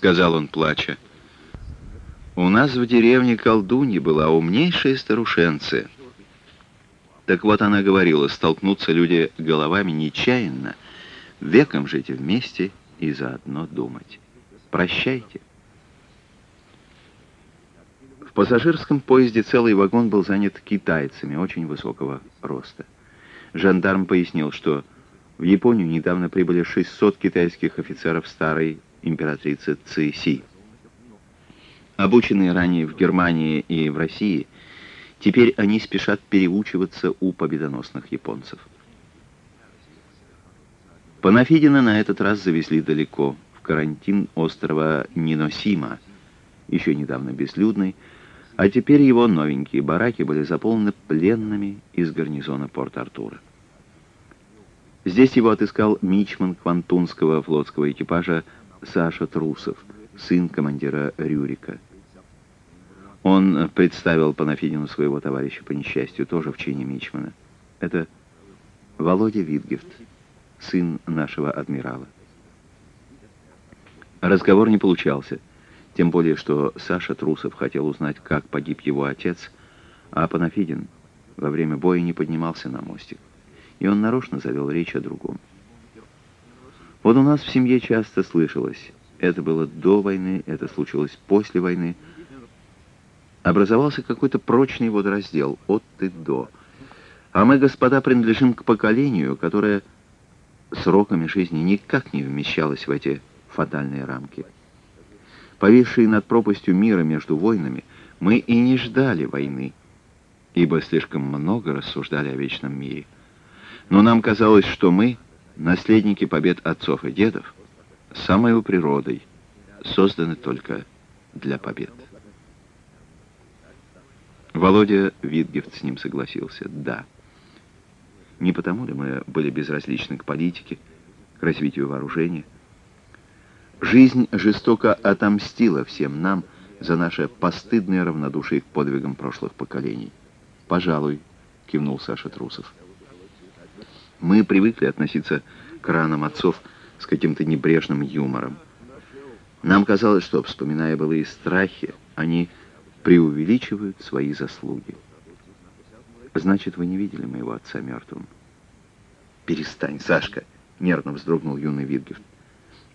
сказал он, плача. «У нас в деревне колдунья была умнейшая старушенция». Так вот она говорила, столкнутся люди головами нечаянно, веком жить вместе и заодно думать. Прощайте. В пассажирском поезде целый вагон был занят китайцами очень высокого роста. Жандарм пояснил, что в Японию недавно прибыли 600 китайских офицеров старой императрицы Ци Обученные ранее в Германии и в России, теперь они спешат переучиваться у победоносных японцев. Панафидина на этот раз завезли далеко, в карантин острова Ниносима, еще недавно безлюдный, а теперь его новенькие бараки были заполнены пленными из гарнизона Порт-Артура. Здесь его отыскал мичман Квантунского флотского экипажа Саша Трусов, сын командира Рюрика. Он представил Панафидину своего товарища по несчастью, тоже в чине мичмана. Это Володя Витгефт, сын нашего адмирала. Разговор не получался, тем более, что Саша Трусов хотел узнать, как погиб его отец, а Панафидин во время боя не поднимался на мостик и он нарочно завел речь о другом. Вот у нас в семье часто слышалось, это было до войны, это случилось после войны. Образовался какой-то прочный водораздел от и до. А мы, господа, принадлежим к поколению, которое сроками жизни никак не вмещалось в эти фатальные рамки. Повисшие над пропастью мира между войнами, мы и не ждали войны, ибо слишком много рассуждали о вечном мире. Но нам казалось, что мы, наследники побед отцов и дедов, самой природой, созданы только для побед. Володя Витгефт с ним согласился. Да. Не потому ли мы были безразличны к политике, к развитию вооружения? Жизнь жестоко отомстила всем нам за наше постыдное равнодушие к подвигам прошлых поколений. «Пожалуй», — кивнул Саша Трусов. Мы привыкли относиться к ранам отцов с каким-то небрежным юмором. Нам казалось, что, вспоминая былые страхи, они преувеличивают свои заслуги. Значит, вы не видели моего отца мертвым? Перестань, Сашка, нервно вздрогнул юный Витгефт.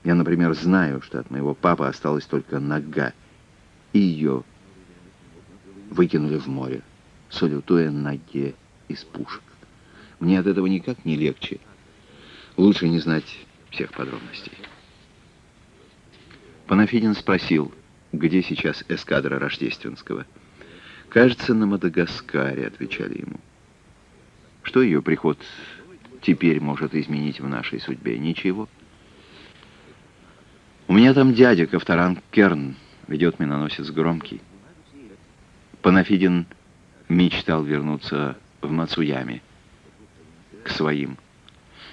Я, например, знаю, что от моего папы осталась только нога, и ее выкинули в море, салютуя ноге из пушек. Мне от этого никак не легче. Лучше не знать всех подробностей. Панафидин спросил, где сейчас эскадра Рождественского. «Кажется, на Мадагаскаре», — отвечали ему. «Что ее приход теперь может изменить в нашей судьбе? Ничего. У меня там дядя, Ковторан Керн, ведет миноносец громкий». Панафидин мечтал вернуться в Мацуяме к своим.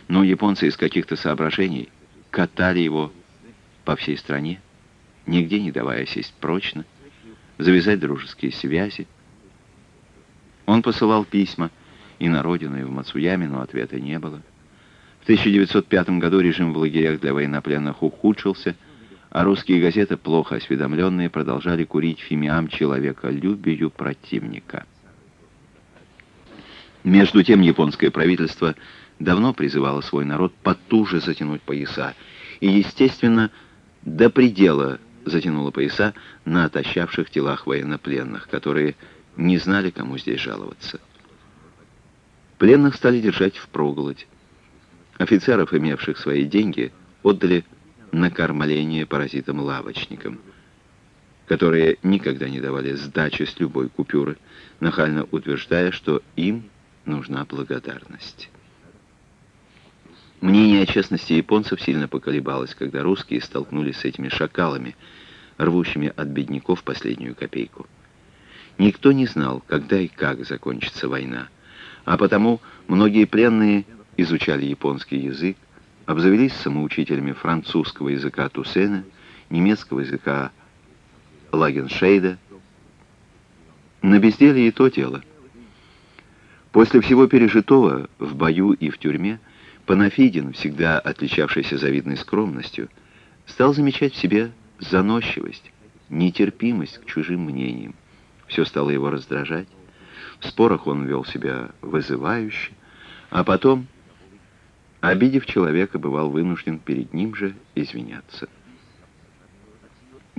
Но японцы из каких-то соображений катали его по всей стране, нигде не давая сесть прочно, завязать дружеские связи. Он посылал письма и на родину, и в Мацуяме, но ответа не было. В 1905 году режим в лагерях для военнопленных ухудшился, а русские газеты, плохо осведомленные, продолжали курить фимиам человеколюбию противника. Между тем японское правительство давно призывало свой народ потуже затянуть пояса и, естественно, до предела затянуло пояса на отощавших телах военнопленных, которые не знали, кому здесь жаловаться. Пленных стали держать в впроголодь. Офицеров, имевших свои деньги, отдали на кормление паразитам-лавочникам, которые никогда не давали сдачи с любой купюры, нахально утверждая, что им нужна благодарность. Мнение о честности японцев сильно поколебалось, когда русские столкнулись с этими шакалами, рвущими от бедняков последнюю копейку. Никто не знал, когда и как закончится война, а потому многие пленные изучали японский язык, обзавелись самоучителями французского языка Туссена, немецкого языка Лагеншейда. На безделье и то дело – После всего пережитого в бою и в тюрьме Панафидин, всегда отличавшийся завидной скромностью, стал замечать в себе заносчивость, нетерпимость к чужим мнениям. Все стало его раздражать. В спорах он вел себя вызывающе, а потом, обидев человека, бывал вынужден перед ним же извиняться.